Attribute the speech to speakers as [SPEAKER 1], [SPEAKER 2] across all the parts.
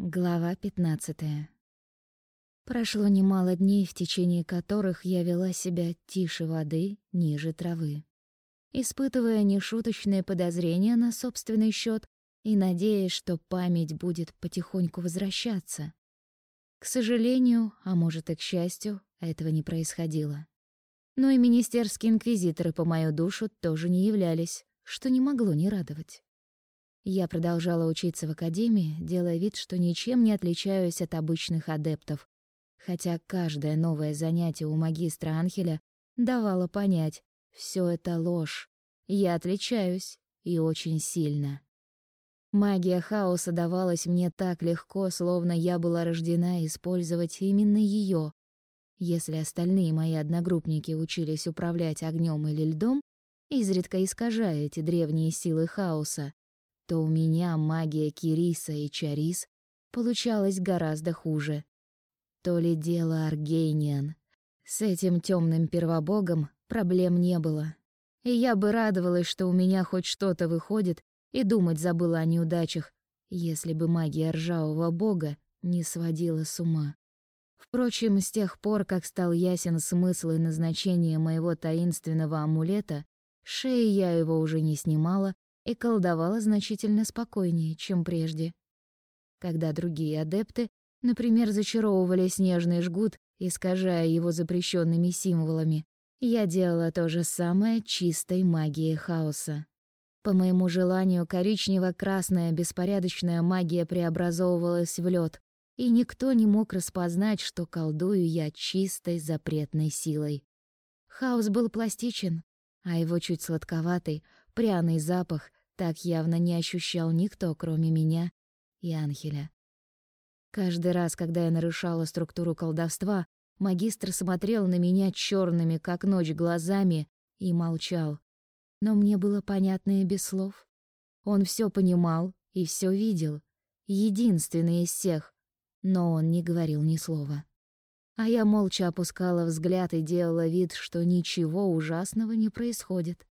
[SPEAKER 1] Глава 15. Прошло немало дней, в течение которых я вела себя тише воды, ниже травы, испытывая нешуточные подозрения на собственный счет и надеясь, что память будет потихоньку возвращаться. К сожалению, а может и к счастью, этого не происходило. Но и министерские инквизиторы по мою душу тоже не являлись, что не могло не радовать. Я продолжала учиться в академии, делая вид, что ничем не отличаюсь от обычных адептов, хотя каждое новое занятие у магистра Анхеля давало понять, все это ложь. Я отличаюсь, и очень сильно. Магия хаоса давалась мне так легко, словно я была рождена использовать именно ее. Если остальные мои одногруппники учились управлять огнем или льдом, изредка искажая эти древние силы хаоса, то у меня магия Кириса и Чарис получалась гораздо хуже. То ли дело Аргейниан. С этим темным первобогом проблем не было. И я бы радовалась, что у меня хоть что-то выходит, и думать забыла о неудачах, если бы магия ржавого бога не сводила с ума. Впрочем, с тех пор, как стал ясен смысл и назначение моего таинственного амулета, шеи я его уже не снимала и колдовала значительно спокойнее, чем прежде. Когда другие адепты, например, зачаровывали снежный жгут, искажая его запрещенными символами, я делала то же самое чистой магией хаоса. По моему желанию, коричнево-красная беспорядочная магия преобразовывалась в лед, и никто не мог распознать, что колдую я чистой запретной силой. Хаос был пластичен, а его чуть сладковатый, пряный запах так явно не ощущал никто, кроме меня и Анхеля. Каждый раз, когда я нарушала структуру колдовства, магистр смотрел на меня черными, как ночь, глазами и молчал. Но мне было понятно и без слов. Он все понимал и все видел, единственный из всех, но он не говорил ни слова. А я молча опускала взгляд и делала вид, что ничего ужасного не происходит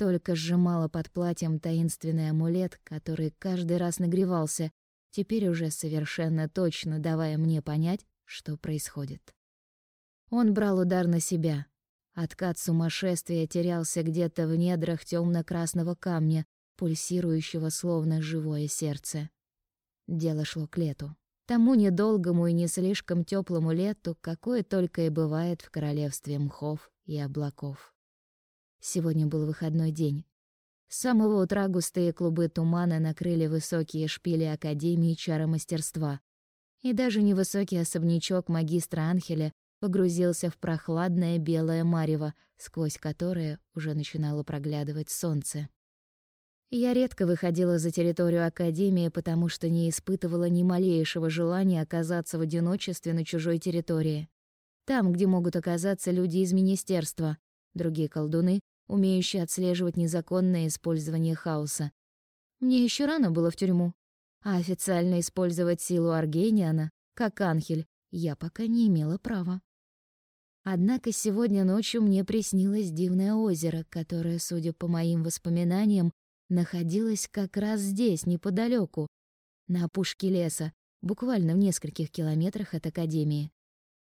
[SPEAKER 1] только сжимала под платьем таинственный амулет, который каждый раз нагревался, теперь уже совершенно точно давая мне понять, что происходит. Он брал удар на себя. Откат сумасшествия терялся где-то в недрах темно красного камня, пульсирующего словно живое сердце. Дело шло к лету. Тому недолгому и не слишком теплому лету, какое только и бывает в королевстве мхов и облаков. Сегодня был выходной день. С самого утра густые клубы тумана накрыли высокие шпили Академии чаромастерства. И даже невысокий особнячок магистра Анхеля погрузился в прохладное белое марево, сквозь которое уже начинало проглядывать солнце. Я редко выходила за территорию Академии, потому что не испытывала ни малейшего желания оказаться в одиночестве на чужой территории. Там, где могут оказаться люди из министерства, другие колдуны умеющий отслеживать незаконное использование хаоса. Мне еще рано было в тюрьму, а официально использовать силу Аргениана, как Анхель, я пока не имела права. Однако сегодня ночью мне приснилось дивное озеро, которое, судя по моим воспоминаниям, находилось как раз здесь, неподалеку, на опушке леса, буквально в нескольких километрах от Академии.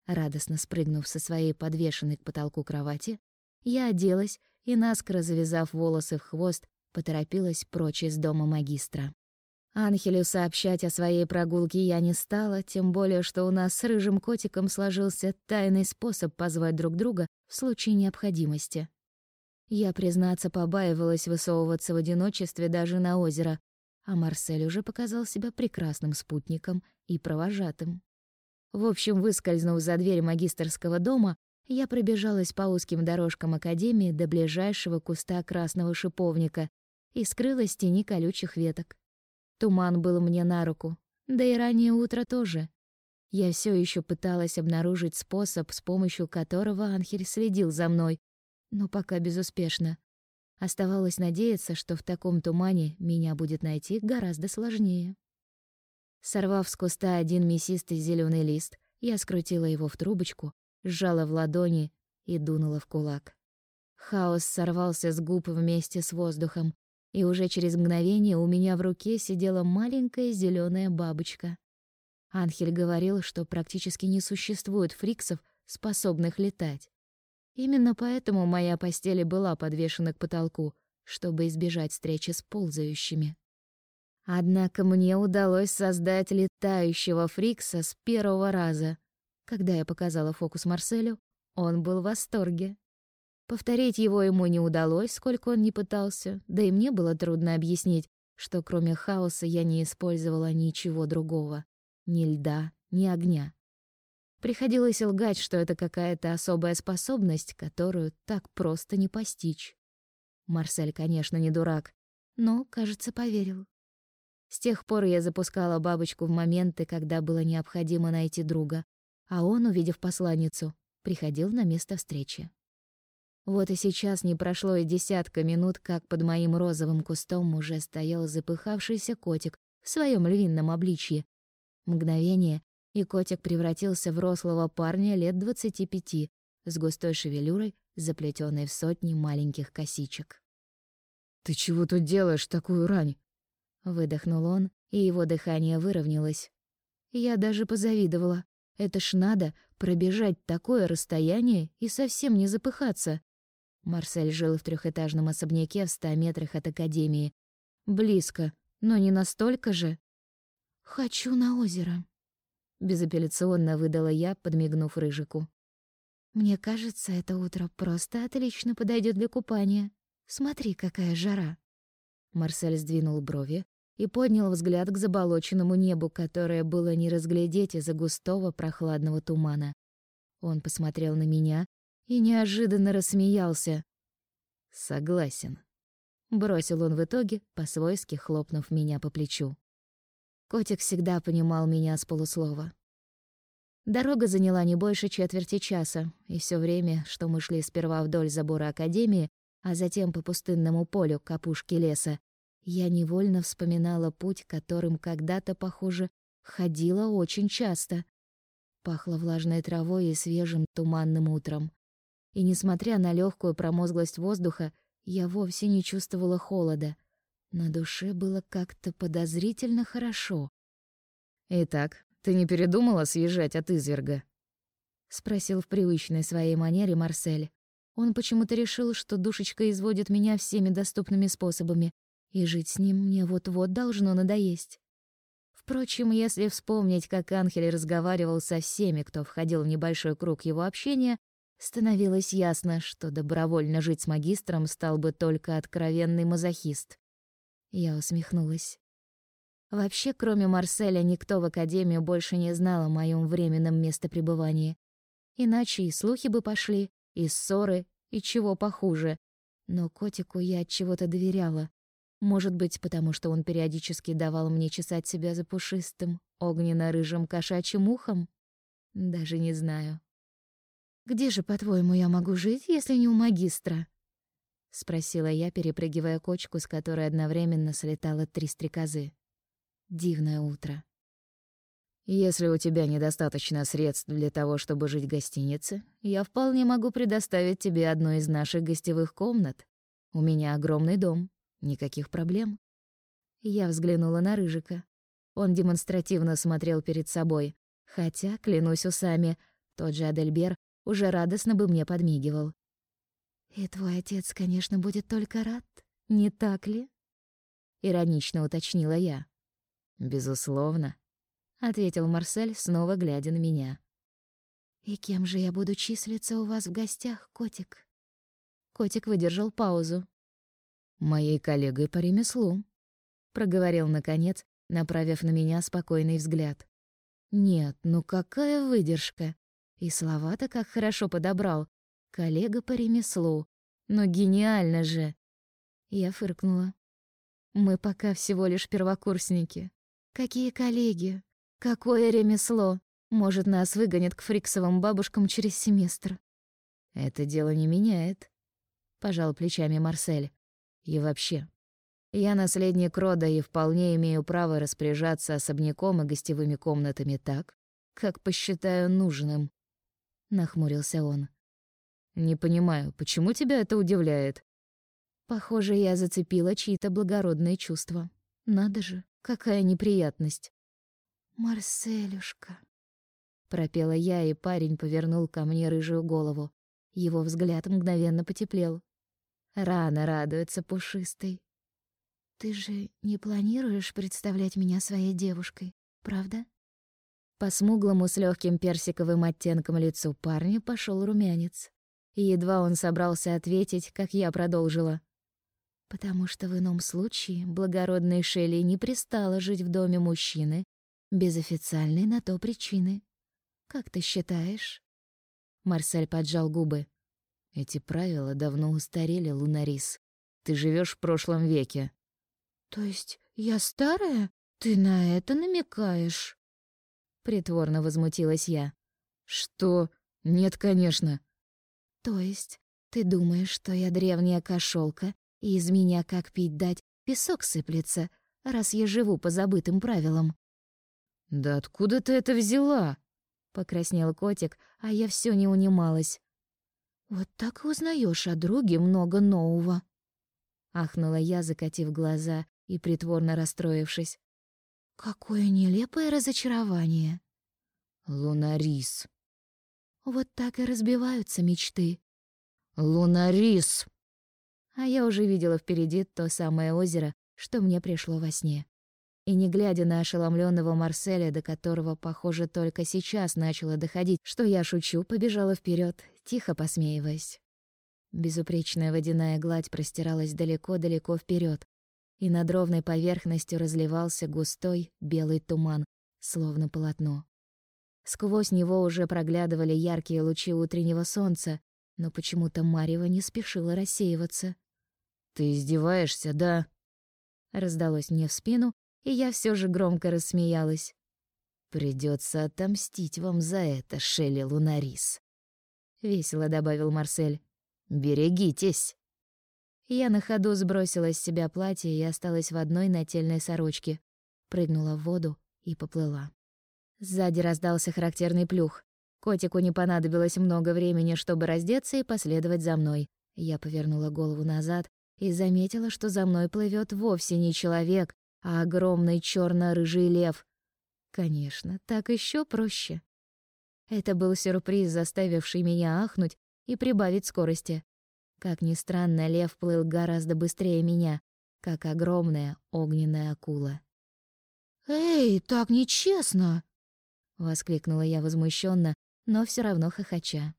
[SPEAKER 1] Радостно спрыгнув со своей подвешенной к потолку кровати, я оделась и, наскоро завязав волосы в хвост, поторопилась прочь из дома магистра. Анхелю сообщать о своей прогулке я не стала, тем более, что у нас с рыжим котиком сложился тайный способ позвать друг друга в случае необходимости. Я, признаться, побаивалась высовываться в одиночестве даже на озеро, а Марсель уже показал себя прекрасным спутником и провожатым. В общем, выскользнув за дверь магистерского дома, я пробежалась по узким дорожкам академии до ближайшего куста красного шиповника и скрылась в тени колючих веток. Туман был мне на руку, да и раннее утро тоже. Я все еще пыталась обнаружить способ, с помощью которого Анхель следил за мной, но пока безуспешно. Оставалось надеяться, что в таком тумане меня будет найти гораздо сложнее. Сорвав с куста один мясистый зеленый лист, я скрутила его в трубочку сжала в ладони и дунула в кулак. Хаос сорвался с губ вместе с воздухом, и уже через мгновение у меня в руке сидела маленькая зеленая бабочка. Анхель говорил, что практически не существует фриксов, способных летать. Именно поэтому моя постель была подвешена к потолку, чтобы избежать встречи с ползающими. Однако мне удалось создать летающего фрикса с первого раза. Когда я показала фокус Марселю, он был в восторге. Повторить его ему не удалось, сколько он ни пытался, да и мне было трудно объяснить, что кроме хаоса я не использовала ничего другого. Ни льда, ни огня. Приходилось лгать, что это какая-то особая способность, которую так просто не постичь. Марсель, конечно, не дурак, но, кажется, поверил. С тех пор я запускала бабочку в моменты, когда было необходимо найти друга, а он, увидев посланницу, приходил на место встречи. Вот и сейчас не прошло и десятка минут, как под моим розовым кустом уже стоял запыхавшийся котик в своем львином обличье. Мгновение, и котик превратился в рослого парня лет двадцати пяти, с густой шевелюрой, заплетенной в сотни маленьких косичек.
[SPEAKER 2] «Ты чего тут делаешь такую рань?»
[SPEAKER 1] Выдохнул он, и его дыхание выровнялось. Я даже позавидовала. Это ж надо пробежать такое расстояние и совсем не запыхаться. Марсель жил в трехэтажном особняке в ста метрах от академии. Близко, но не настолько же. «Хочу на озеро», — безапелляционно выдала я, подмигнув Рыжику. «Мне кажется, это утро просто отлично подойдет для купания. Смотри, какая жара». Марсель сдвинул брови и поднял взгляд к заболоченному небу, которое было не разглядеть из-за густого прохладного тумана. Он посмотрел на меня и неожиданно рассмеялся.
[SPEAKER 2] «Согласен», — бросил он в итоге, по-свойски хлопнув меня по плечу.
[SPEAKER 1] Котик всегда понимал меня с полуслова. Дорога заняла не больше четверти часа, и все время, что мы шли сперва вдоль забора Академии, а затем по пустынному полю к опушке леса, я невольно вспоминала путь, которым когда-то, похоже, ходила очень часто. Пахло влажной травой и свежим туманным утром. И несмотря на легкую промозглость воздуха, я вовсе не чувствовала холода. На душе было как-то подозрительно хорошо.
[SPEAKER 2] «Итак, ты не передумала съезжать от изверга?»
[SPEAKER 1] — спросил в привычной своей манере Марсель. Он почему-то решил, что душечка изводит меня всеми доступными способами, и жить с ним мне вот-вот должно надоесть. Впрочем, если вспомнить, как Анхель разговаривал со всеми, кто входил в небольшой круг его общения, становилось ясно, что добровольно жить с магистром стал бы только откровенный мазохист. Я усмехнулась. Вообще, кроме Марселя, никто в Академии больше не знал о моем временном местопребывании. Иначе и слухи бы пошли, и ссоры, и чего похуже. Но котику я от чего-то доверяла. Может быть, потому что он периодически давал мне чесать себя за пушистым, огненно-рыжим кошачьим ухом? Даже не знаю. «Где же, по-твоему, я могу жить, если не у магистра?» — спросила я, перепрыгивая кочку, с которой одновременно слетало три стрекозы. Дивное утро.
[SPEAKER 2] «Если у тебя недостаточно средств для того, чтобы жить в гостинице, я вполне могу предоставить тебе одну из наших гостевых комнат. У меня огромный дом, никаких проблем».
[SPEAKER 1] Я взглянула на Рыжика. Он демонстративно смотрел перед собой, хотя, клянусь усами, тот же Адельбер уже радостно бы мне подмигивал. «И твой отец, конечно, будет только рад, не так ли?» Иронично уточнила я.
[SPEAKER 2] «Безусловно», — ответил Марсель, снова глядя на меня.
[SPEAKER 1] «И кем же я буду числиться у вас в гостях, котик?» Котик выдержал паузу.
[SPEAKER 2] «Моей коллегой по ремеслу», — проговорил наконец, направив на меня спокойный взгляд.
[SPEAKER 1] «Нет, ну какая выдержка! И слова-то как хорошо подобрал коллега по ремеслу. Но гениально же. Я фыркнула. Мы пока всего лишь первокурсники. Какие коллеги? Какое ремесло? Может, нас выгонят к фриксовым бабушкам через семестр.
[SPEAKER 2] Это дело не меняет, пожал плечами Марсель. И вообще, я наследник рода и вполне имею право распоряжаться особняком и гостевыми комнатами так, как посчитаю нужным, нахмурился он. Не понимаю, почему тебя это удивляет?
[SPEAKER 1] Похоже, я зацепила чьи-то благородные чувства. Надо же, какая неприятность. Марселюшка.
[SPEAKER 2] Пропела я, и парень повернул ко мне рыжую голову. Его взгляд мгновенно потеплел. Рано радуется пушистый.
[SPEAKER 1] Ты же не планируешь представлять меня своей девушкой, правда?
[SPEAKER 2] По смуглому с легким персиковым оттенком лицу парня пошел румянец. Едва он собрался ответить, как я продолжила.
[SPEAKER 1] Потому что в ином случае благородной Шелли не пристало жить в доме мужчины без официальной на то причины. Как ты считаешь?
[SPEAKER 2] Марсель поджал губы. Эти правила давно устарели, Лунарис. Ты живешь в прошлом веке.
[SPEAKER 1] То есть я старая? Ты на это намекаешь?
[SPEAKER 2] Притворно возмутилась я. Что? Нет, конечно.
[SPEAKER 1] То есть ты думаешь, что я древняя кошелка, и из меня, как пить дать, песок сыплется, раз я живу по забытым правилам?
[SPEAKER 2] Да откуда ты это взяла? Покраснел котик, а я все не унималась.
[SPEAKER 1] Вот так узнаешь о друге много нового.
[SPEAKER 2] Ахнула я, закатив глаза и притворно расстроившись.
[SPEAKER 1] Какое нелепое разочарование.
[SPEAKER 2] Лунарис.
[SPEAKER 1] Вот так и разбиваются мечты.
[SPEAKER 2] Лунарис.
[SPEAKER 1] А я уже видела впереди то самое озеро, что мне пришло во сне и, не глядя на ошеломленного Марселя, до которого, похоже, только сейчас начало доходить, что я шучу, побежала вперед, тихо посмеиваясь. Безупречная водяная гладь простиралась далеко-далеко вперед, и над ровной поверхностью разливался густой белый туман, словно полотно. Сквозь него уже проглядывали яркие лучи утреннего солнца, но почему-то Марева не спешила рассеиваться.
[SPEAKER 2] «Ты издеваешься, да?»
[SPEAKER 1] Раздалось мне в спину, и я все же громко рассмеялась.
[SPEAKER 2] Придется отомстить вам за это, Шелли Лунарис, весело добавил Марсель. Берегитесь.
[SPEAKER 1] Я на ходу сбросила с себя платье и осталась в одной нательной сорочке, прыгнула в воду и поплыла. Сзади раздался характерный плюх. Котику не понадобилось много времени, чтобы раздеться и последовать за мной. Я повернула голову назад и заметила, что за мной плывет вовсе не человек, а огромный черно-рыжий лев. Конечно, так еще проще. Это был сюрприз, заставивший меня ахнуть и прибавить скорости. Как ни странно, лев плыл гораздо быстрее меня, как огромная огненная акула. «Эй, так нечестно!» — воскликнула я возмущенно, но все равно хохоча.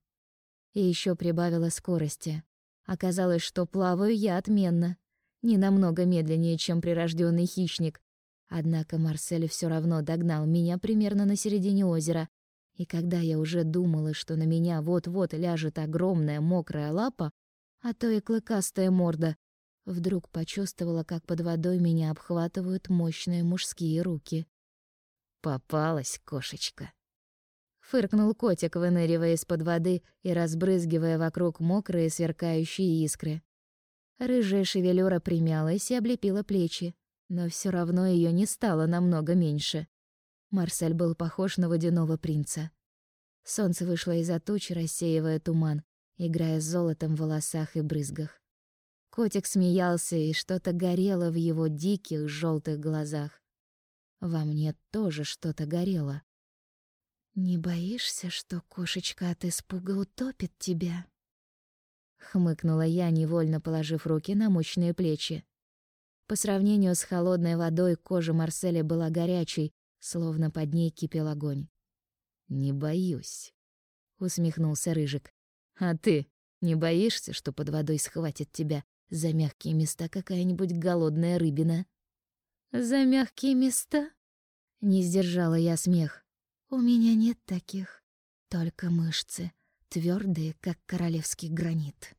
[SPEAKER 1] И еще прибавила скорости. Оказалось, что плаваю я отменно не намного медленнее, чем прирожденный хищник. Однако Марсель все равно догнал меня примерно на середине озера, и когда я уже думала, что на меня вот-вот ляжет огромная мокрая лапа, а то и клыкастая морда, вдруг почувствовала, как под водой меня обхватывают мощные мужские руки.
[SPEAKER 2] «Попалась кошечка!»
[SPEAKER 1] Фыркнул котик, выныривая из-под воды и разбрызгивая вокруг мокрые сверкающие искры. Рыжая шевелюра примялась и облепила плечи, но все равно ее не стало намного меньше. Марсель был похож на водяного принца. Солнце вышло из-за туч, рассеивая туман, играя с золотом в волосах и брызгах. Котик смеялся, и что-то горело в его диких желтых глазах. Во мне тоже что-то горело. «Не боишься, что кошечка от испуга утопит тебя?» хмыкнула я, невольно положив руки на мощные плечи. По сравнению с холодной водой кожа Марселя была горячей, словно под ней кипел огонь.
[SPEAKER 2] Не боюсь,
[SPEAKER 1] усмехнулся рыжик.
[SPEAKER 2] А ты не боишься, что под водой схватит тебя за мягкие места какая-нибудь голодная рыбина?
[SPEAKER 1] За мягкие места? Не сдержала я смех. У меня нет таких, только мышцы твердые, как королевский гранит.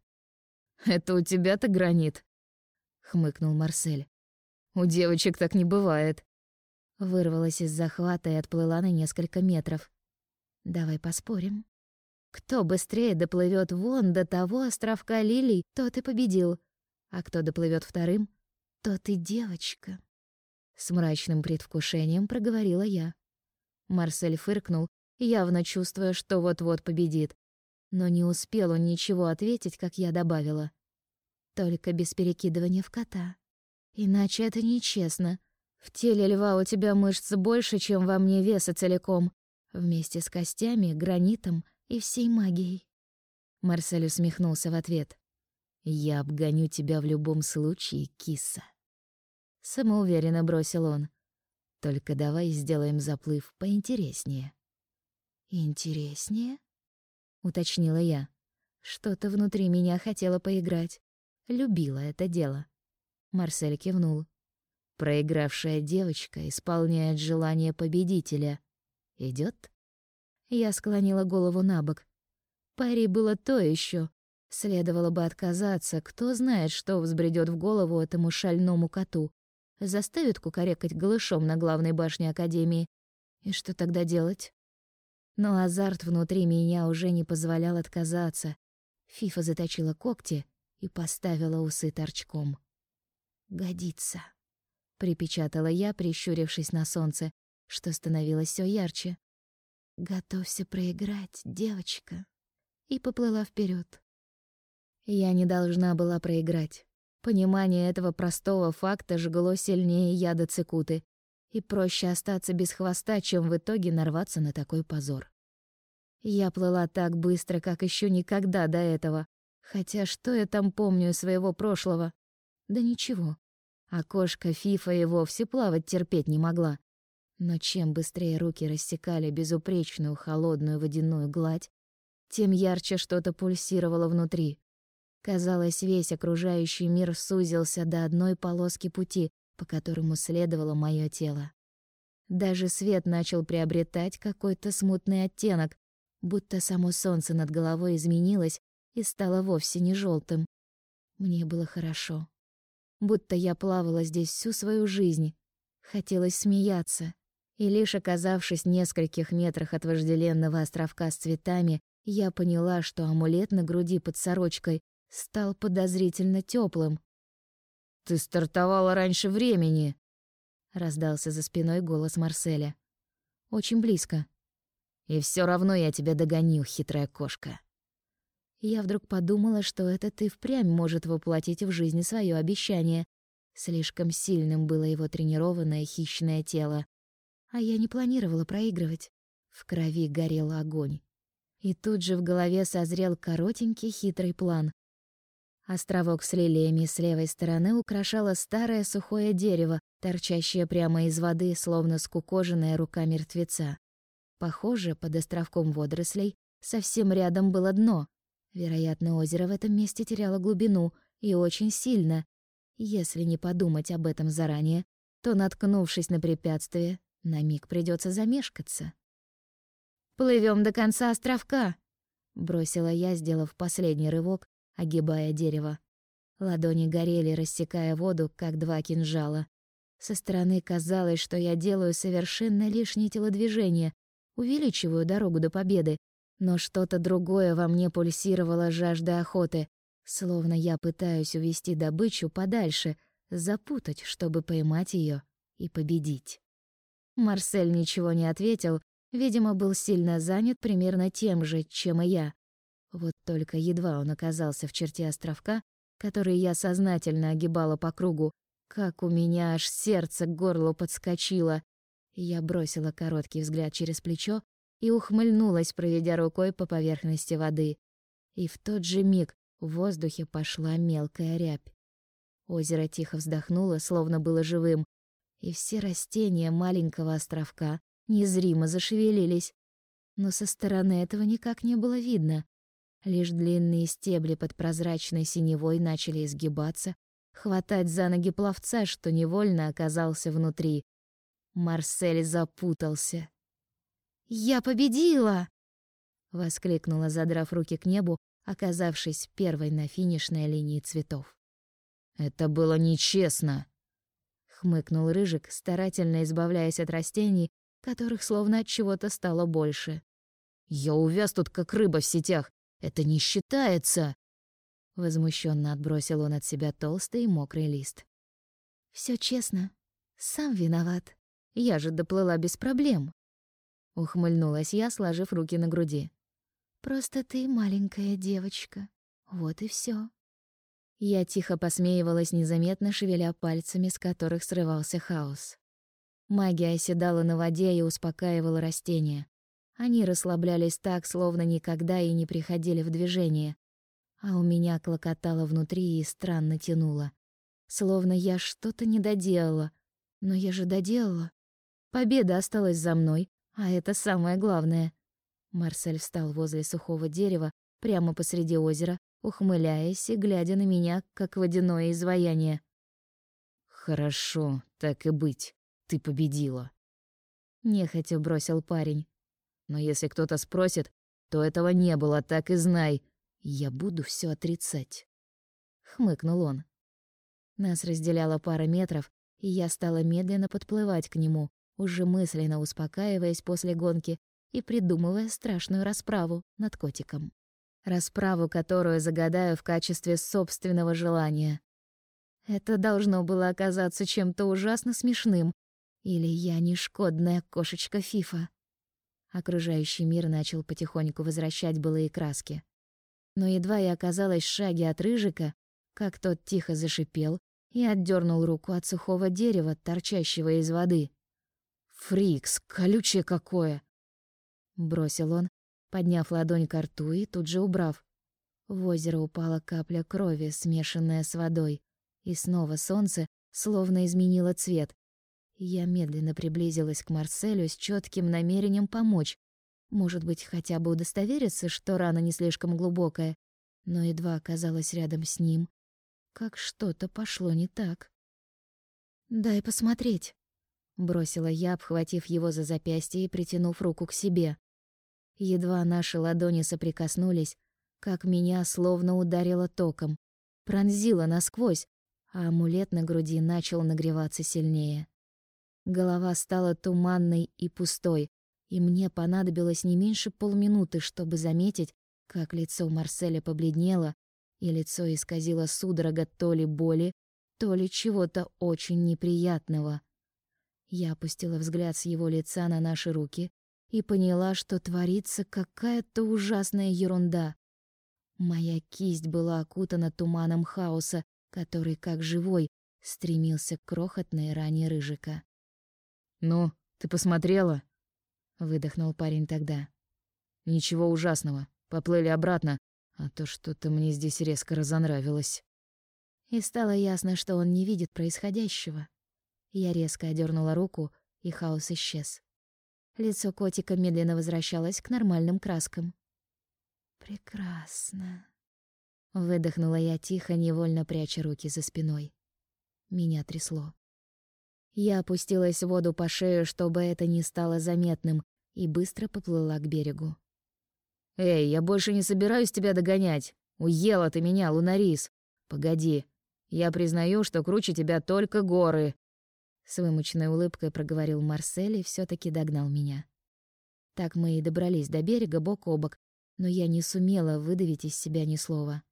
[SPEAKER 2] «Это у тебя-то гранит?» — хмыкнул Марсель. «У девочек так не бывает».
[SPEAKER 1] Вырвалась из захвата и отплыла на несколько метров. «Давай поспорим. Кто быстрее доплывет вон до того островка лилий, тот и победил. А кто доплывет вторым, тот и девочка». С мрачным предвкушением проговорила я. Марсель фыркнул, явно чувствуя, что вот-вот победит. Но не успел он ничего ответить, как я добавила. Только без перекидывания в кота. Иначе это нечестно. В теле льва у тебя мышц больше, чем во мне веса целиком, вместе с костями, гранитом и всей магией.
[SPEAKER 2] Марсель усмехнулся в ответ. «Я обгоню тебя в любом случае, киса». Самоуверенно бросил он. «Только давай сделаем заплыв поинтереснее».
[SPEAKER 1] «Интереснее?» — уточнила я. Что-то внутри меня хотело поиграть. Любила это дело.
[SPEAKER 2] Марсель кивнул. Проигравшая девочка исполняет желание победителя. Идет?
[SPEAKER 1] Я склонила голову на бок. Пари было то еще. Следовало бы отказаться, кто знает, что взбредет в голову этому шальному коту. Заставит кукарекать голышом на главной башне Академии. И что тогда делать? Но азарт внутри меня уже не позволял отказаться. Фифа заточила когти и поставила усы торчком. «Годится», — припечатала я, прищурившись на солнце, что становилось все ярче. «Готовься проиграть, девочка», и поплыла вперед. Я не должна была проиграть. Понимание этого простого факта жгло сильнее яда цикуты, и проще остаться без хвоста, чем в итоге нарваться на такой позор. Я плыла так быстро, как еще никогда до этого, хотя что я там помню из своего прошлого? Да ничего. А кошка Фифа и вовсе плавать терпеть не могла. Но чем быстрее руки рассекали безупречную холодную водяную гладь, тем ярче что-то пульсировало внутри. Казалось, весь окружающий мир сузился до одной полоски пути, по которому следовало мое тело. Даже свет начал приобретать какой-то смутный оттенок, будто само солнце над головой изменилось и стало вовсе не желтым. Мне было хорошо. Будто я плавала здесь всю свою жизнь. Хотелось смеяться. И лишь оказавшись в нескольких метрах от вожделенного островка с цветами, я поняла, что амулет на груди под сорочкой стал подозрительно теплым.
[SPEAKER 2] «Ты стартовала раньше времени!»
[SPEAKER 1] — раздался за спиной голос Марселя. Очень близко.
[SPEAKER 2] «И все равно я тебя догоню, хитрая кошка!»
[SPEAKER 1] Я вдруг подумала, что этот и впрямь может воплотить в жизнь свое обещание. Слишком сильным было его тренированное хищное тело. А я не планировала проигрывать. В крови горел огонь. И тут же в голове созрел коротенький хитрый план. Островок с лилиями с левой стороны украшало старое сухое дерево, торчащее прямо из воды, словно скукоженная рука мертвеца. Похоже, под островком водорослей совсем рядом было дно. Вероятно, озеро в этом месте теряло глубину, и очень сильно. Если не подумать об этом заранее, то, наткнувшись на препятствие, на миг придется замешкаться. Плывем до конца островка, бросила я, сделав последний рывок, огибая дерево. Ладони горели, рассекая воду, как два кинжала. Со стороны казалось, что я делаю совершенно лишние телодвижения, увеличиваю дорогу до победы, но что-то другое во мне пульсировало жаждой охоты, словно я пытаюсь увести добычу подальше, запутать, чтобы поймать ее и победить. Марсель ничего не ответил, Видимо, был сильно занят примерно тем же, чем и я. Вот только едва он оказался в черте островка, который я сознательно огибала по кругу, как у меня аж сердце к горлу подскочило. Я бросила короткий взгляд через плечо и ухмыльнулась, проведя рукой по поверхности воды. И в тот же миг в воздухе пошла мелкая рябь. Озеро тихо вздохнуло, словно было живым, и все растения маленького островка незримо зашевелились, но со стороны этого никак не было видно. Лишь длинные стебли под прозрачной синевой начали изгибаться, хватать за ноги пловца, что невольно оказался внутри. Марсель запутался. «Я победила!» — воскликнула, задрав руки к небу, оказавшись первой на финишной линии цветов.
[SPEAKER 2] «Это было нечестно!»
[SPEAKER 1] — хмыкнул Рыжик, старательно избавляясь от растений, которых словно от чего-то стало больше.
[SPEAKER 2] «Я увяз тут, как рыба в сетях. Это не считается!»
[SPEAKER 1] Возмущенно отбросил он от себя толстый и мокрый лист. Все честно. Сам виноват. Я же доплыла без проблем. Ухмыльнулась я, сложив руки на груди. Просто ты маленькая девочка. Вот и все. Я тихо посмеивалась, незаметно шевеля пальцами, с которых срывался хаос. Магия оседала на воде и успокаивала растения. Они расслаблялись так, словно никогда и не приходили в движение. А у меня клокотало внутри и странно тянуло. Словно я что-то не доделала. Но я же доделала. Победа осталась за мной, а это самое главное. Марсель встал возле сухого дерева, прямо посреди озера, ухмыляясь и глядя на меня, как водяное изваяние.
[SPEAKER 2] «Хорошо, так и быть, ты победила», — нехотя бросил парень. «Но если кто-то спросит, то этого не было, так и знай. Я буду все отрицать», — хмыкнул он.
[SPEAKER 1] Нас разделяла пара метров, и я стала медленно подплывать к нему, уже мысленно успокаиваясь после гонки и придумывая страшную расправу над котиком. Расправу, которую загадаю в качестве собственного желания. Это должно было оказаться чем-то ужасно смешным. Или я не шкодная кошечка Фифа. Окружающий мир начал потихоньку возвращать былые краски. Но едва я оказалась в шаге от рыжика, как тот тихо зашипел и отдернул руку от сухого дерева, торчащего из воды.
[SPEAKER 2] «Фрикс, колючее какое!»
[SPEAKER 1] Бросил он, подняв ладонь к рту и тут же убрав. В озеро упала капля крови, смешанная с водой. И снова солнце словно изменило цвет. Я медленно приблизилась к Марселю с четким намерением помочь. Может быть, хотя бы удостовериться, что рана не слишком глубокая. Но едва оказалась рядом с ним, как что-то пошло не так. «Дай посмотреть», — бросила я, обхватив его за запястье и притянув руку к себе. Едва наши ладони соприкоснулись, как меня словно ударило током, пронзило насквозь, а амулет на груди начал нагреваться сильнее. Голова стала туманной и пустой, и мне понадобилось не меньше полминуты, чтобы заметить, как лицо Марселя побледнело, и лицо исказило судорога то ли боли, то ли чего-то очень неприятного. Я опустила взгляд с его лица на наши руки и поняла, что творится какая-то ужасная ерунда. Моя кисть была окутана туманом хаоса, который, как живой, стремился к крохотной ране рыжика.
[SPEAKER 2] «Ну, ты посмотрела?» — выдохнул парень тогда. «Ничего ужасного. Поплыли обратно, а то что-то мне здесь резко разонравилось».
[SPEAKER 1] И стало ясно, что он не видит происходящего. Я резко одернула руку, и хаос исчез. Лицо котика медленно возвращалось к нормальным краскам. «Прекрасно», Выдохнула я тихо, невольно пряча руки за спиной. Меня трясло. Я опустилась в воду по шею, чтобы это не стало заметным, и быстро поплыла к берегу.
[SPEAKER 2] «Эй, я больше не собираюсь тебя догонять. Уела ты меня, Лунарис. Погоди. Я признаю, что круче тебя только горы».
[SPEAKER 1] С вымученной улыбкой проговорил Марсель и все таки догнал меня. Так мы и добрались до берега бок о бок, но я не сумела выдавить из себя ни слова.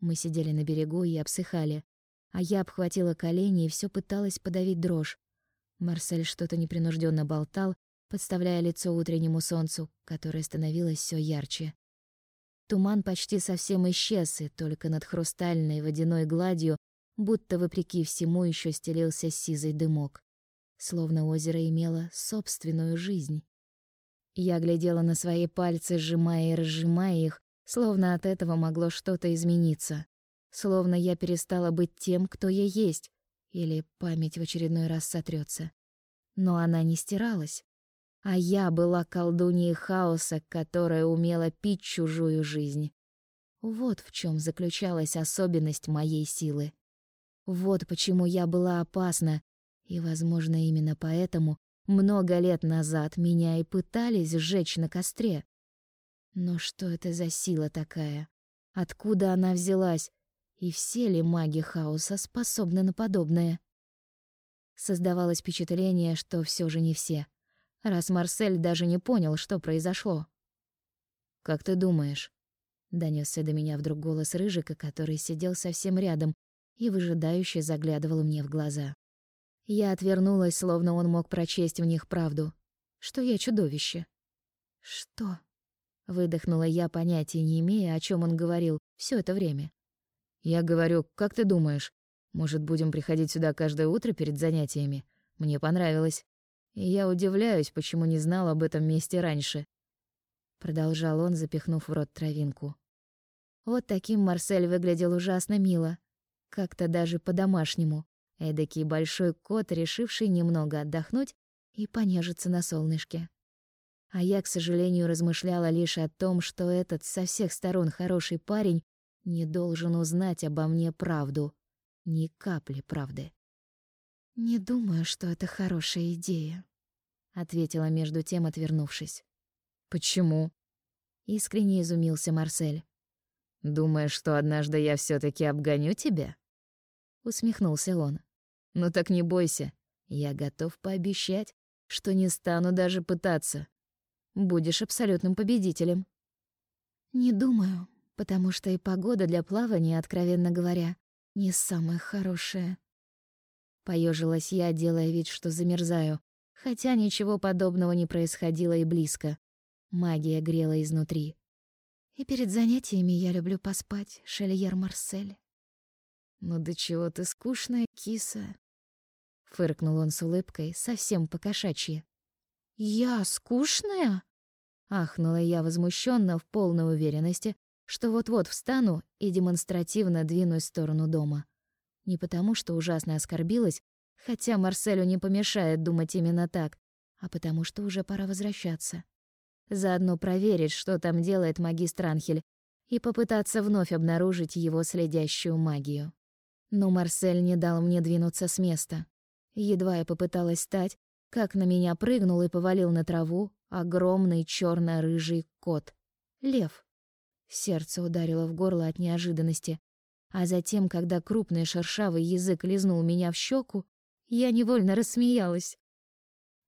[SPEAKER 1] Мы сидели на берегу и обсыхали, а я обхватила колени и все пыталась подавить дрожь. Марсель что-то непринужденно болтал, подставляя лицо утреннему солнцу, которое становилось все ярче. Туман почти совсем исчез, и только над хрустальной водяной гладью, будто вопреки всему, еще стелился сизый дымок. Словно озеро имело собственную жизнь. Я глядела на свои пальцы, сжимая и разжимая их, Словно от этого могло что-то измениться. Словно я перестала быть тем, кто я есть. Или память в очередной раз сотрется. Но она не стиралась. А я была колдуньей хаоса, которая умела пить чужую жизнь. Вот в чем заключалась особенность моей силы. Вот почему я была опасна, и, возможно, именно поэтому много лет назад меня и пытались сжечь на костре. Но что это за сила такая? Откуда она взялась? И все ли маги хаоса способны на подобное? Создавалось впечатление, что все же не все. Раз Марсель даже не понял, что произошло.
[SPEAKER 2] «Как ты думаешь?»
[SPEAKER 1] — донесся до меня вдруг голос Рыжика, который сидел совсем рядом и выжидающе заглядывал мне в глаза. Я отвернулась, словно он мог прочесть в них правду, что я чудовище. «Что?» Выдохнула я, понятия не имея, о чем он говорил все это время.
[SPEAKER 2] Я говорю, как ты думаешь, может, будем приходить сюда каждое утро перед занятиями? Мне понравилось. И я удивляюсь, почему не знал об этом месте раньше. Продолжал он, запихнув в рот травинку.
[SPEAKER 1] Вот таким Марсель выглядел ужасно мило. Как-то даже по-домашнему. Эдакий большой кот, решивший немного отдохнуть и понежиться на солнышке. А я, к сожалению, размышляла лишь о том, что этот со всех сторон хороший парень не должен узнать обо мне правду. Ни капли правды. «Не думаю, что это хорошая идея», — ответила между тем, отвернувшись.
[SPEAKER 2] «Почему?»
[SPEAKER 1] — искренне изумился Марсель.
[SPEAKER 2] «Думаешь, что однажды я все таки обгоню тебя?»
[SPEAKER 1] Усмехнулся он.
[SPEAKER 2] «Ну так не бойся. Я готов пообещать, что не стану даже пытаться. Будешь абсолютным победителем».
[SPEAKER 1] «Не думаю, потому что и погода для плавания, откровенно говоря, не самая хорошая». Поежилась я, делая вид, что замерзаю, хотя ничего подобного не происходило и близко. Магия грела изнутри. И перед занятиями я люблю поспать, Шельер Марсель.
[SPEAKER 2] «Ну да чего ты скучная, киса?»
[SPEAKER 1] Фыркнул он с улыбкой, совсем покошачьи. «Я скучная?» Ахнула я возмущенно в полной уверенности, что вот-вот встану и демонстративно двинусь в сторону дома. Не потому, что ужасно оскорбилась, хотя Марселю не помешает думать именно так, а потому что уже пора возвращаться. Заодно проверить, что там делает магистр Анхель, и попытаться вновь обнаружить его следящую магию. Но Марсель не дал мне двинуться с места. Едва я попыталась встать, как на меня прыгнул и повалил на траву огромный черно рыжий кот. Лев. Сердце ударило в горло от неожиданности, а затем, когда крупный шершавый язык лизнул меня в щеку, я невольно рассмеялась.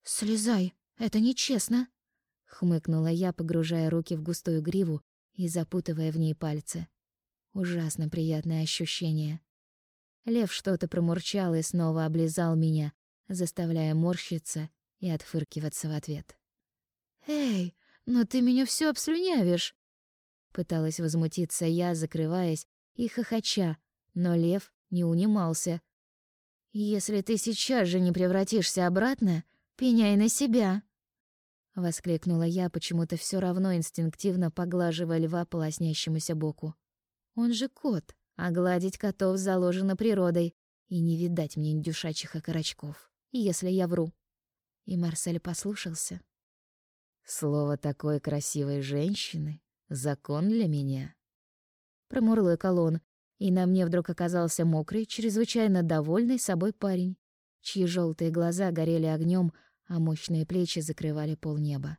[SPEAKER 1] «Слезай, это нечестно!» — хмыкнула я, погружая руки в густую гриву и запутывая в ней пальцы. Ужасно приятное ощущение. Лев что-то промурчал и снова облизал меня, заставляя морщиться и отфыркиваться в ответ. «Эй, но ты меня все обслюнявишь!» Пыталась возмутиться я, закрываясь и хохоча, но лев не унимался. «Если ты сейчас же не превратишься обратно, пеняй на себя!» Воскликнула я, почему-то все равно инстинктивно поглаживая льва по лоснящемуся боку. «Он же кот!» А гладить котов заложено природой, и не видать мне индюшачьих окорочков, если я вру. И Марсель послушался.
[SPEAKER 2] Слово такой красивой женщины — закон для меня.
[SPEAKER 1] Промурлыкал он, и на мне вдруг оказался мокрый, чрезвычайно довольный собой парень, чьи желтые глаза горели огнем, а мощные плечи закрывали полнеба.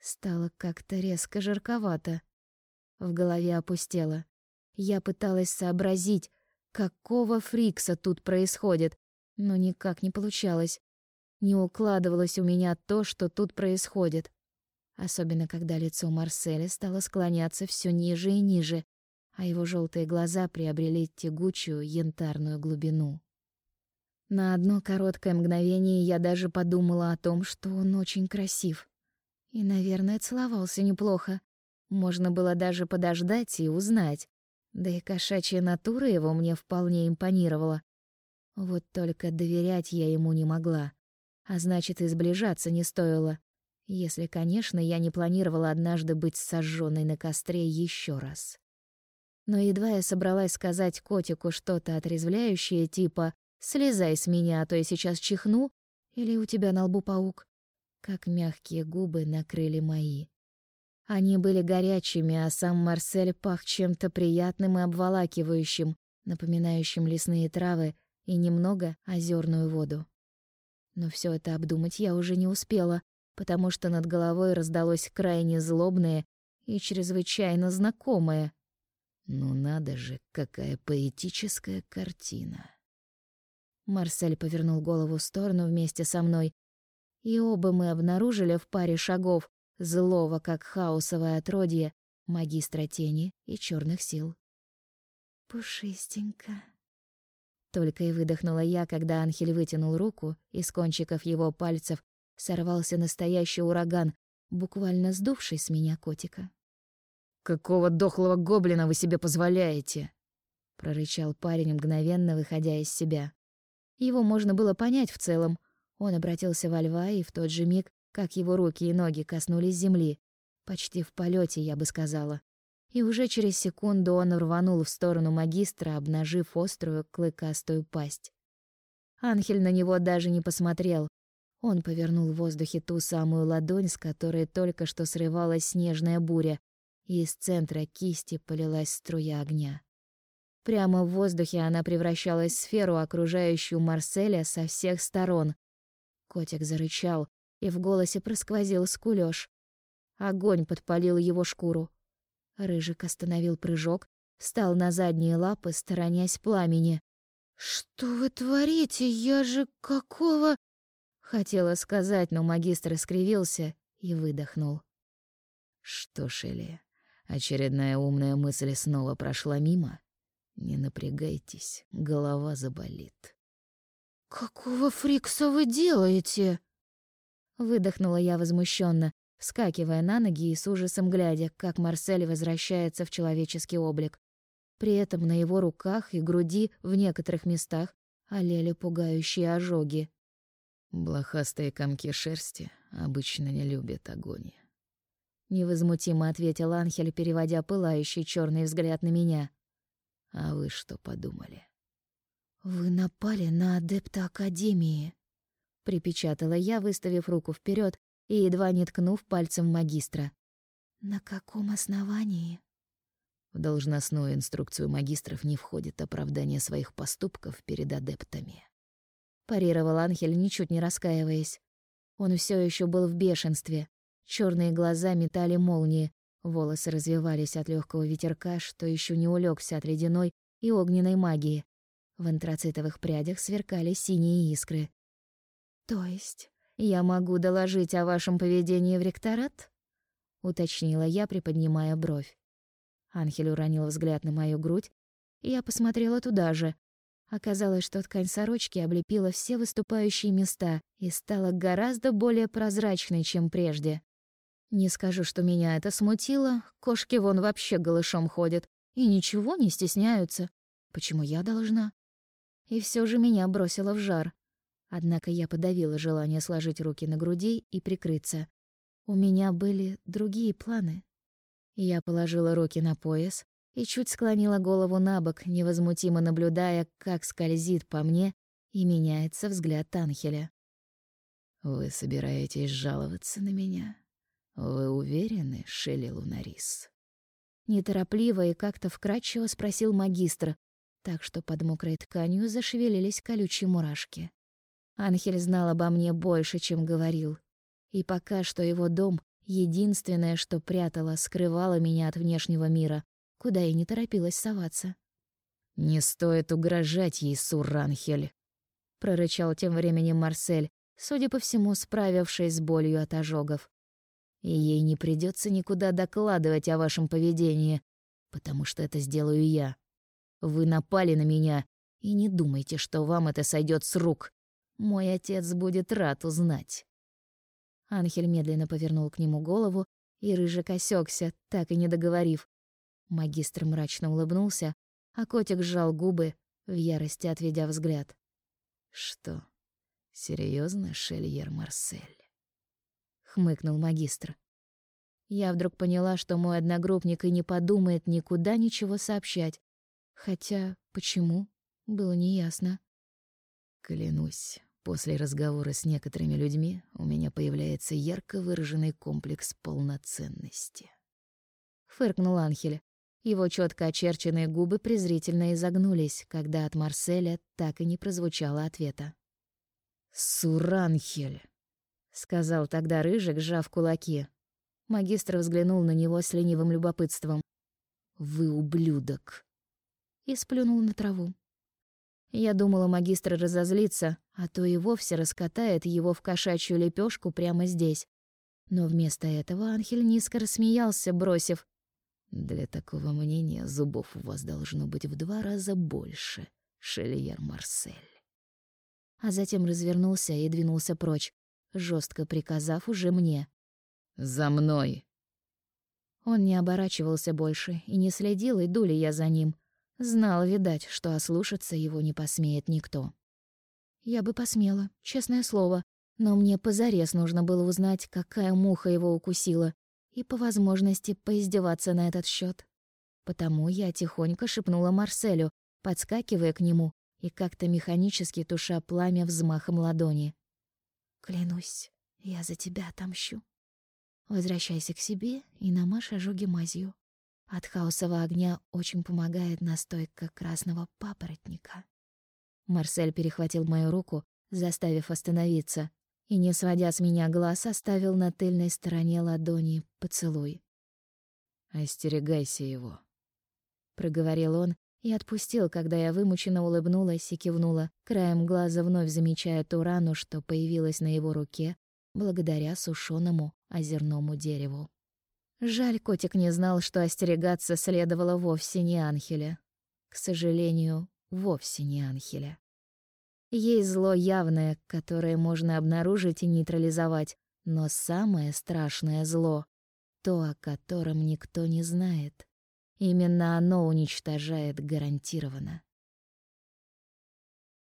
[SPEAKER 1] Стало как-то резко жарковато. В голове опустело. Я пыталась сообразить, какого фрикса тут происходит, но никак не получалось. Не укладывалось у меня то, что тут происходит. Особенно когда лицо Марселя стало склоняться все ниже и ниже, а его желтые глаза приобрели тягучую янтарную глубину. На одно короткое мгновение я даже подумала о том, что он очень красив. И, наверное, целовался неплохо. Можно было даже подождать и узнать, да и кошачья натура его мне вполне импонировала. Вот только доверять я ему не могла. А значит, и сближаться не стоило. Если, конечно, я не планировала однажды быть сожженной на костре еще раз. Но едва я собралась сказать котику что-то отрезвляющее, типа «слезай с меня, а то я сейчас чихну» или «у тебя на лбу паук», как мягкие губы накрыли мои. Они были горячими, а сам Марсель пах чем-то приятным и обволакивающим, напоминающим лесные травы и немного озерную воду. Но все это обдумать я уже не успела, потому что над головой раздалось крайне злобное и чрезвычайно знакомое.
[SPEAKER 2] «Ну надо же, какая поэтическая картина!»
[SPEAKER 1] Марсель повернул голову в сторону вместе со мной, и оба мы обнаружили в паре шагов злого, как хаосовое отродье, магистра тени и черных сил. «Пушистенько», только и выдохнула я, когда Анхель вытянул руку, и с кончиков его пальцев сорвался настоящий ураган, буквально сдувший с меня котика.
[SPEAKER 2] «Какого дохлого гоблина вы себе позволяете?»
[SPEAKER 1] — прорычал парень, мгновенно выходя из себя. Его можно было понять в целом. Он обратился во льва, и в тот же миг, как его руки и ноги коснулись земли, почти в полете, я бы сказала. И уже через секунду он рванул в сторону магистра, обнажив острую клыкастую пасть. Анхель на него даже не посмотрел. Он повернул в воздухе ту самую ладонь, с которой только что срывалась снежная буря, и из центра кисти полилась струя огня. Прямо в воздухе она превращалась в сферу, окружающую Марселя со всех сторон. Котик зарычал, и в голосе просквозил скулёж. Огонь подпалил его шкуру. Рыжик остановил прыжок, встал на задние лапы, сторонясь пламени. «Что вы творите? Я же какого...» Хотела сказать, но магистр искривился и выдохнул.
[SPEAKER 2] «Что Элия, очередная умная мысль снова прошла мимо? Не напрягайтесь, голова заболит».
[SPEAKER 1] «Какого фрикса вы делаете?» Выдохнула я возмущенно, вскакивая на ноги и с ужасом глядя, как Марсель возвращается в человеческий облик. При этом на его руках и груди в некоторых местах олели пугающие ожоги.
[SPEAKER 2] «Блохастые комки шерсти обычно не любят огонь», — невозмутимо ответил Анхель, переводя пылающий черный взгляд на меня. «А вы что подумали?»
[SPEAKER 1] «Вы напали на адепта Академии», — припечатала я, выставив руку вперед и едва не ткнув пальцем магистра. «На каком основании?»
[SPEAKER 2] В должностную инструкцию магистров не входит оправдание своих поступков перед адептами.
[SPEAKER 1] Парировал Анхель, ничуть не раскаиваясь. Он все еще был в бешенстве. Черные глаза метали молнии, волосы развивались от легкого ветерка, что еще не улегся от ледяной и огненной магии. В антрацитовых прядях сверкали синие искры. «То есть я могу доложить о вашем поведении в ректорат?» — уточнила я, приподнимая бровь. Анхель уронил взгляд на мою грудь, и я посмотрела туда же. Оказалось, что ткань сорочки облепила все выступающие места и стала гораздо более прозрачной, чем прежде. Не скажу, что меня это смутило, кошки вон вообще голышом ходят и ничего не стесняются. Почему я должна? И все же меня бросило в жар. Однако я подавила желание сложить руки на груди и прикрыться. У меня были другие планы. Я положила руки на пояс и чуть склонила голову на бок, невозмутимо наблюдая, как скользит по мне и меняется взгляд Танхеля.
[SPEAKER 2] «Вы собираетесь жаловаться на меня? Вы уверены, Шелли Лунарис?»
[SPEAKER 1] Неторопливо и как-то вкрадчиво спросил магистр, так что под мокрой тканью зашевелились колючие мурашки. Анхель знал обо мне больше, чем говорил. И пока что его дом Единственное, что прятало, скрывало меня от внешнего мира, куда я не торопилась соваться.
[SPEAKER 2] «Не стоит угрожать ей, Суранхель», — прорычал тем временем Марсель, судя по всему, справившись с болью от ожогов. «И ей не придется никуда докладывать о вашем поведении, потому что это сделаю я. Вы напали на меня, и не думайте, что вам это сойдет с рук. Мой отец будет рад узнать».
[SPEAKER 1] Анхель медленно повернул к нему голову, и Рыжик осекся, так и не договорив. Магистр мрачно улыбнулся, а котик сжал губы, в ярости отведя взгляд.
[SPEAKER 2] «Что, серьезно, Шельер Марсель?»
[SPEAKER 1] — хмыкнул магистр. Я вдруг поняла, что мой одногруппник и не подумает никуда ничего сообщать. Хотя почему, было неясно.
[SPEAKER 2] «Клянусь, После разговора с некоторыми людьми у меня появляется ярко выраженный комплекс полноценности.
[SPEAKER 1] Фыркнул Анхель. Его четко очерченные губы презрительно изогнулись, когда от Марселя так и не прозвучало ответа.
[SPEAKER 2] «Суранхель!» — сказал тогда Рыжик, сжав кулаки.
[SPEAKER 1] Магистр взглянул на него с ленивым любопытством.
[SPEAKER 2] «Вы ублюдок!»
[SPEAKER 1] И сплюнул на траву. Я думала, магистр разозлится, а то и вовсе раскатает его в кошачью лепешку прямо здесь. Но вместо этого Анхель низко рассмеялся, бросив:
[SPEAKER 2] "Для такого мнения зубов у вас должно быть в два раза больше, Шельер Марсель".
[SPEAKER 1] А затем развернулся и двинулся прочь, жестко приказав уже мне:
[SPEAKER 2] "За мной".
[SPEAKER 1] Он не оборачивался больше и не следил, иду ли я за ним. Знал, видать, что ослушаться его не посмеет никто. Я бы посмела, честное слово, Но мне позарез нужно было узнать, какая муха его укусила, и по возможности поиздеваться на этот счет. Потому я тихонько шепнула Марселю, подскакивая к нему и как-то механически туша пламя взмахом ладони. «Клянусь, я за тебя отомщу. Возвращайся к себе и намажь ожоги мазью. От хаосового огня очень помогает настойка красного папоротника». Марсель перехватил мою руку, заставив остановиться, и, не сводя с меня глаз, оставил на тыльной стороне ладони поцелуй.
[SPEAKER 2] «Остерегайся его», — проговорил
[SPEAKER 1] он и отпустил, когда я вымученно улыбнулась и кивнула, краем глаза вновь замечая ту рану, что появилась на его руке благодаря сушёному озерному дереву. Жаль, котик не знал, что остерегаться следовало вовсе не Анхеля. К сожалению, вовсе не Анхеля. Есть зло явное, которое можно обнаружить и нейтрализовать, но самое страшное зло — то, о котором никто не знает. Именно оно уничтожает гарантированно.